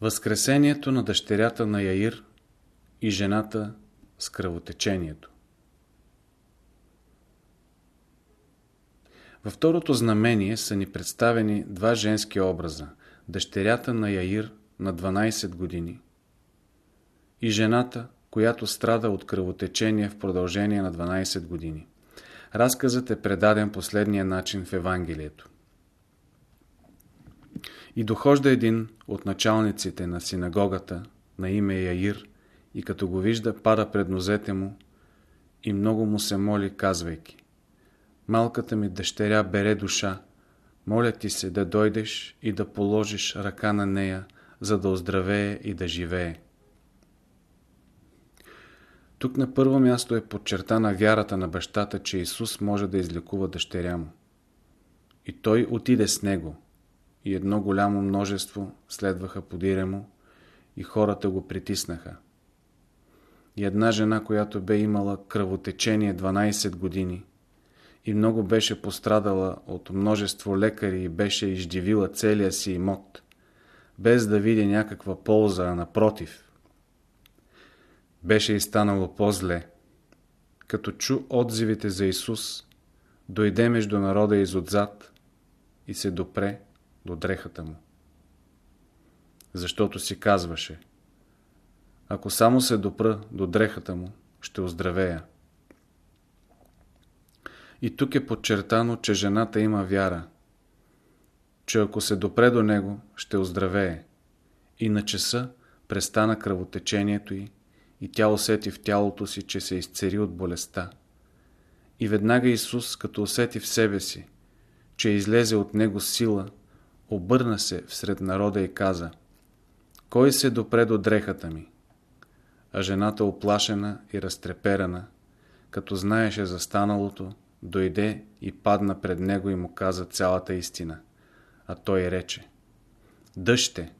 Възкресението на дъщерята на Яир и жената с кръвотечението Във второто знамение са ни представени два женски образа – дъщерята на Яир на 12 години и жената, която страда от кръвотечение в продължение на 12 години. Разказът е предаден последния начин в Евангелието. И дохожда един от началниците на синагогата на име Яир и като го вижда, пада пред нозете му и много му се моли, казвайки Малката ми дъщеря бере душа, моля ти се да дойдеш и да положиш ръка на нея, за да оздравее и да живее. Тук на първо място е подчертана вярата на бащата, че Исус може да излекува дъщеря му. И той отиде с него, и едно голямо множество следваха подире му, и хората го притиснаха. И една жена, която бе имала кръвотечение 12 години и много беше пострадала от множество лекари и беше издивила целия си имот, без да види някаква полза, а напротив – беше и станало по-зле. Като чу отзивите за Исус, дойде между народа изотзад и се допре до дрехата му. Защото си казваше, ако само се допра до дрехата му, ще оздравея. И тук е подчертано, че жената има вяра, че ако се допре до него, ще оздравее. И на часа престана кръвотечението й и тя усети в тялото си, че се изцери от болестта. И веднага Исус, като усети в себе си, че излезе от него сила, обърна се всред народа и каза Кой се допре до дрехата ми? А жената оплашена и разтреперана, като знаеше за станалото, дойде и падна пред него и му каза цялата истина. А той рече Дъще,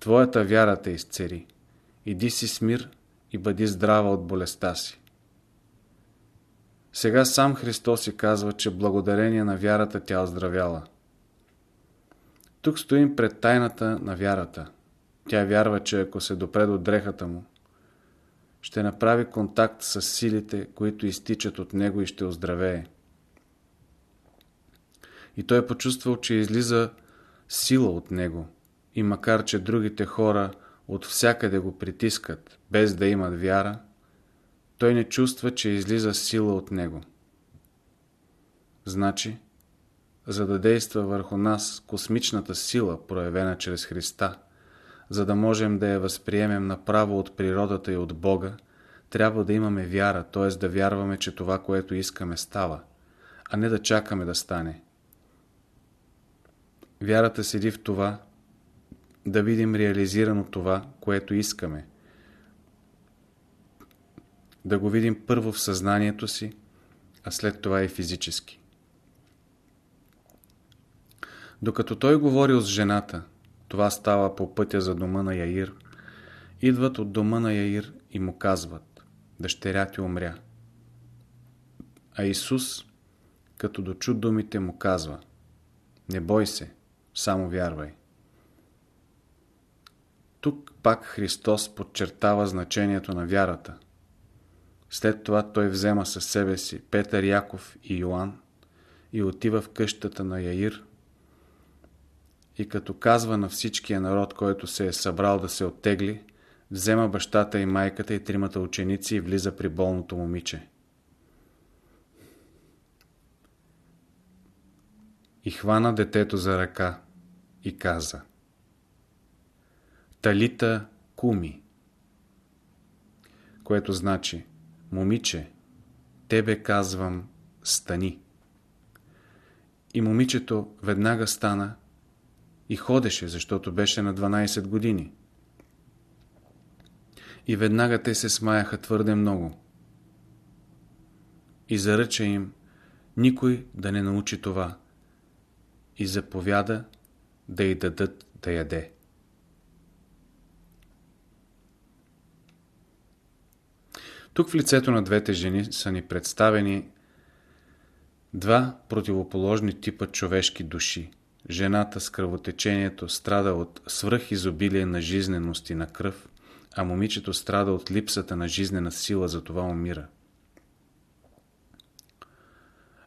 твоята вяра те изцери. Иди си с мир и бъди здрава от болестта си. Сега сам Христос си казва, че благодарение на вярата тя оздравяла. Тук стоим пред тайната на вярата. Тя вярва, че ако се допре до дрехата му, ще направи контакт с силите, които изтичат от него и ще оздравее. И той е почувствал, че излиза сила от него. И макар, че другите хора от всякъде го притискат, без да имат вяра, той не чувства, че излиза сила от него. Значи, за да действа върху нас космичната сила, проявена чрез Христа, за да можем да я възприемем направо от природата и от Бога, трябва да имаме вяра, т.е. да вярваме, че това, което искаме, става, а не да чакаме да стане. Вярата седи в това, да видим реализирано това, което искаме. Да го видим първо в съзнанието си, а след това и физически. Докато той говорил с жената, това става по пътя за дома на Яир, идват от дома на Яир и му казват, дъщеря ти умря. А Исус, като дочу думите му казва, не бой се, само вярвай. Тук пак Христос подчертава значението на вярата. След това той взема със себе си Петър, Яков и Йоанн и отива в къщата на Яир и като казва на всичкия народ, който се е събрал да се оттегли, взема бащата и майката и тримата ученици и влиза при болното момиче. И хвана детето за ръка и каза – Талита Куми, което значи Момиче, тебе казвам, стани. И момичето веднага стана и ходеше, защото беше на 12 години. И веднага те се смаяха твърде много. И заръча им никой да не научи това. И заповяда да й дадат да яде. Тук в лицето на двете жени са ни представени два противоположни типа човешки души Жената с кръвотечението страда от свръхизобилие на жизненост и на кръв, а момичето страда от липсата на жизнена сила, затова умира.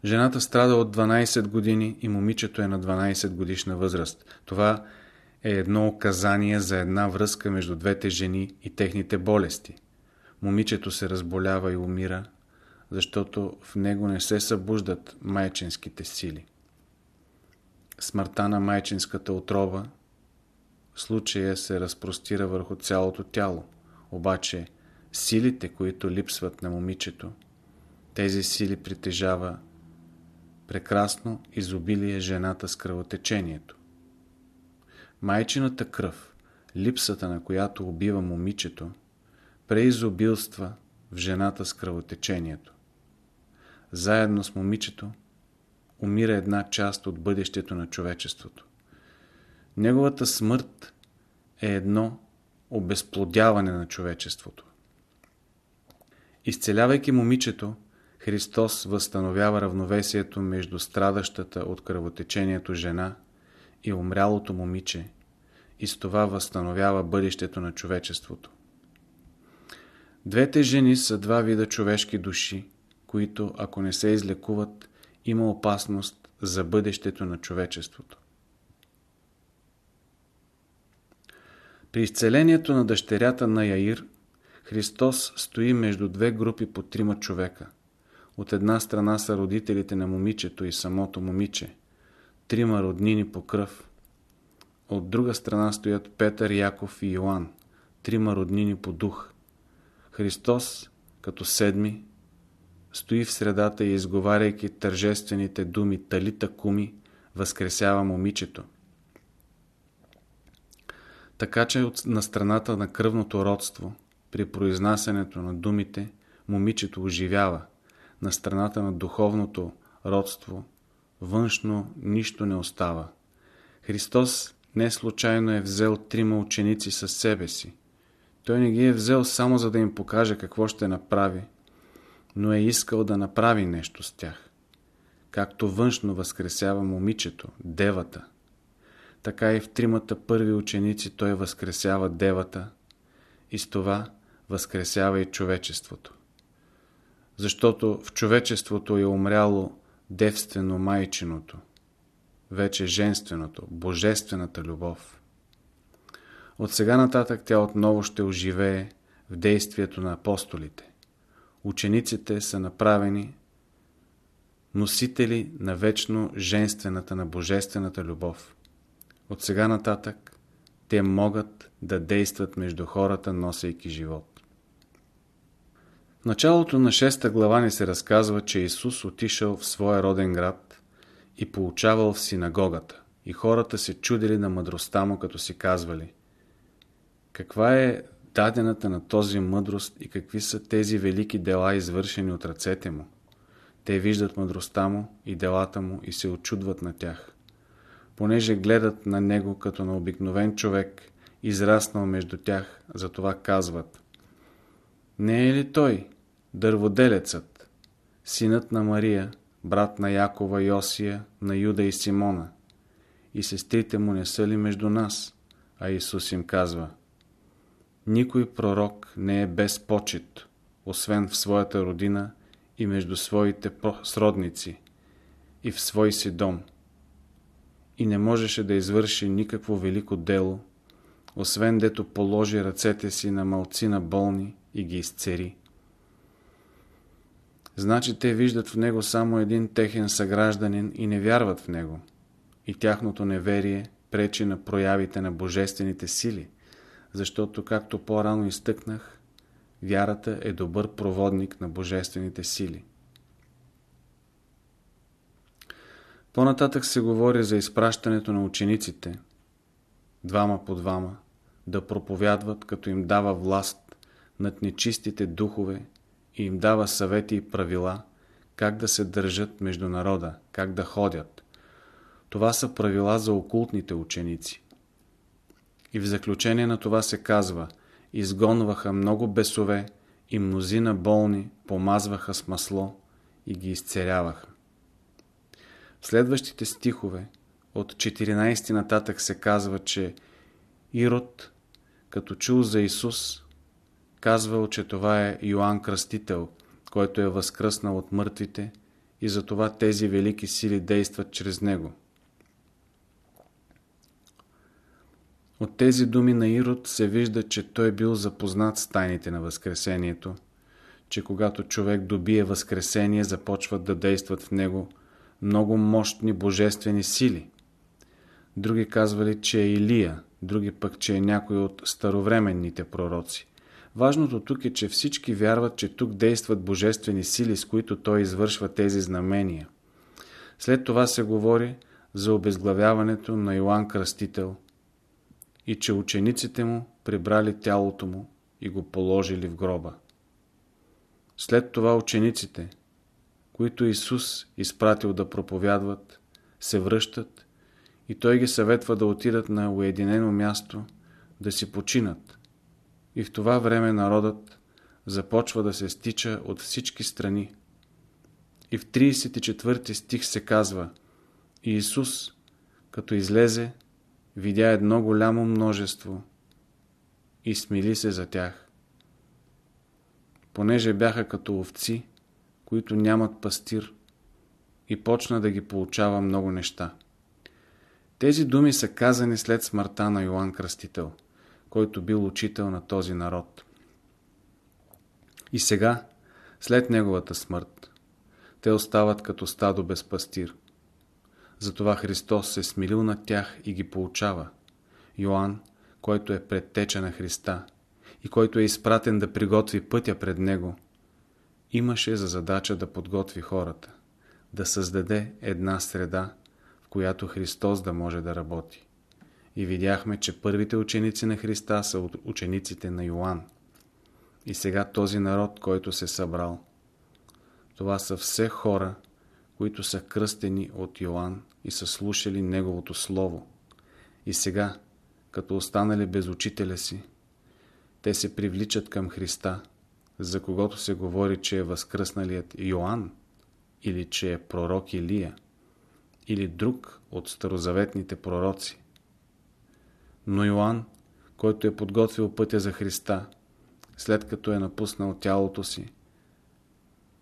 Жената страда от 12 години и момичето е на 12 годишна възраст. Това е едно указание за една връзка между двете жени и техните болести. Момичето се разболява и умира, защото в него не се събуждат майчинските сили. Смъртта на майчинската отрова случая се разпростира върху цялото тяло, обаче силите, които липсват на момичето, тези сили притежава прекрасно изобилие жената с кръвотечението. Майчината кръв, липсата на която убива момичето, преизобилства в жената с кръвотечението. Заедно с момичето умира една част от бъдещето на човечеството. Неговата смърт е едно обезплодяване на човечеството. Изцелявайки момичето, Христос възстановява равновесието между страдащата от кръвотечението жена и умрялото момиче и с това възстановява бъдещето на човечеството. Двете жени са два вида човешки души, които, ако не се излекуват, има опасност за бъдещето на човечеството. При изцелението на дъщерята на Яир, Христос стои между две групи по трима човека. От една страна са родителите на момичето и самото момиче, трима роднини по кръв. От друга страна стоят Петър, Яков и Йоанн, трима роднини по дух. Христос, като седми, стои в средата и изговаряйки тържествените думи Талита Куми, възкресява момичето. Така че на страната на кръвното родство, при произнасянето на думите, момичето оживява. На страната на духовното родство, външно нищо не остава. Христос не случайно е взел трима ученици със себе си. Той не ги е взел само за да им покаже какво ще направи, но е искал да направи нещо с тях. Както външно възкресява момичето, девата, така и в тримата първи ученици той възкресява девата и с това възкресява и човечеството. Защото в човечеството е умряло девствено майчиното, вече женственото, божествената любов. От сега нататък тя отново ще оживее в действието на апостолите учениците са направени носители на вечно женствената, на божествената любов. От сега нататък те могат да действат между хората, носейки живот. В началото на 6 глава ни се разказва, че Исус отишъл в своя роден град и получавал в синагогата. И хората се чудили на мъдростта му, като си казвали Каква е дадената на този мъдрост и какви са тези велики дела, извършени от ръцете му. Те виждат мъдростта му и делата му и се очудват на тях. Понеже гледат на него като на обикновен човек, израснал между тях, затова казват Не е ли той, дърводелецът, синът на Мария, брат на Якова, Йосия, на Юда и Симона? И сестрите му не са ли между нас? А Исус им казва – никой пророк не е без почет, освен в своята родина и между своите сродници и в свой си дом. И не можеше да извърши никакво велико дело, освен дето положи ръцете си на малцина болни и ги изцери. Значи те виждат в него само един техен съгражданин и не вярват в него. И тяхното неверие пречи на проявите на божествените сили – защото, както по-рано изтъкнах, вярата е добър проводник на божествените сили. По-нататък се говори за изпращането на учениците, двама по двама, да проповядват, като им дава власт над нечистите духове и им дава съвети и правила, как да се държат между народа, как да ходят. Това са правила за окултните ученици. И в заключение на това се казва изгонваха много бесове и мнозина болни помазваха с масло и ги изцеряваха. В следващите стихове от 14 нататък се казва, че Ирод, като чул за Исус, казвал, че това е Йоанн Кръстител, който е възкръснал от мъртвите и затова тези велики сили действат чрез него. От тези думи на Ирод се вижда, че той бил запознат с тайните на Възкресението, че когато човек добие Възкресение, започват да действат в него много мощни божествени сили. Други казвали, че е Илия, други пък, че е някой от старовременните пророци. Важното тук е, че всички вярват, че тук действат божествени сили, с които той извършва тези знамения. След това се говори за обезглавяването на Йоанн Кръстител и че учениците му прибрали тялото му и го положили в гроба. След това учениците, които Исус изпратил да проповядват, се връщат и Той ги съветва да отидат на уединено място, да си починат. И в това време народът започва да се стича от всички страни. И в 34 стих се казва И Исус, като излезе, видя едно голямо множество и смили се за тях. Понеже бяха като овци, които нямат пастир, и почна да ги получава много неща. Тези думи са казани след смъртта на Йоанн Кръстител, който бил учител на този народ. И сега, след неговата смърт, те остават като стадо без пастир. Затова Христос се смилил над тях и ги получава. Йоанн, който е предтеча на Христа и който е изпратен да приготви пътя пред Него, имаше за задача да подготви хората, да създаде една среда, в която Христос да може да работи. И видяхме, че първите ученици на Христа са от учениците на Йоанн. И сега този народ, който се събрал, това са все хора, които са кръстени от Йоанн и са слушали Неговото Слово. И сега, като останали без учителя си, те се привличат към Христа – за когото се говори, че е възкръсналият Йоанн, или че е пророк Илия, или друг от старозаветните пророци. Но Йоанн, който е подготвил пътя за Христа, след като е напуснал тялото си,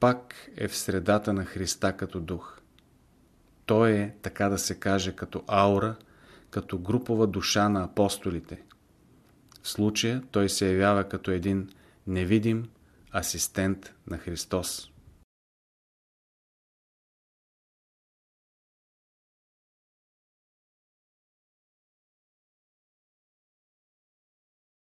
пак е в средата на Христа като дух. Той е, така да се каже, като аура, като групова душа на апостолите. В случая той се явява като един невидим асистент на Христос.